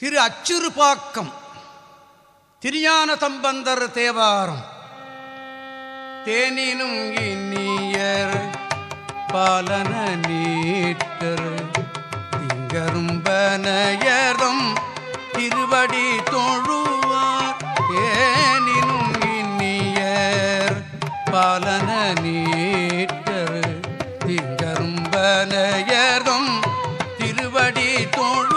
திரு அச்சிறுபாக்கம். திருஞான சம்பந்தர் தேவாரம். தேனினும் இனியர் பாலன நீட்டர் இங்கரும்பனையரும் திருவடி தொழுவார். தேனினும் இனியர் பாலன நீட்டர் இங்கரும்பனையரும் திருவடி தொழுவார்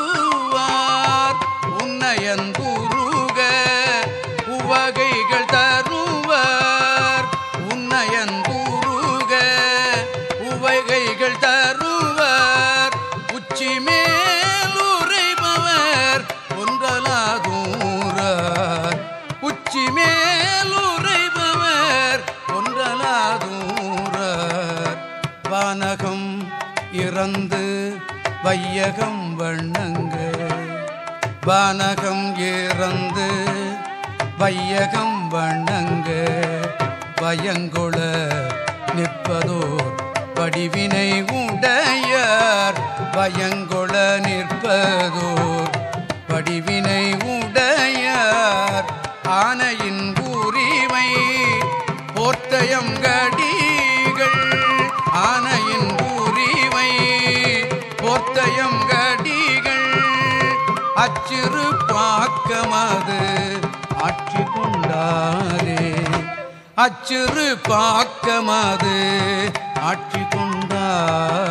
வானகம் இறந்து வையகம் வண்ணங்க. வானகம் இறந்து வையகம் வண்ணங்க. பயங்குள நிற்பதோர் வடிவினை உடையார். பயங்குள நிற்பதோர் வடிவினை உடையார். ஆனையின் கூறிவை போர்த்தயங்கள் அச்சிறு பாக்கமது. ஆட்சி கொண்டாரே அச்சிறு பாக்கமது. ஆட்சி கொண்டார்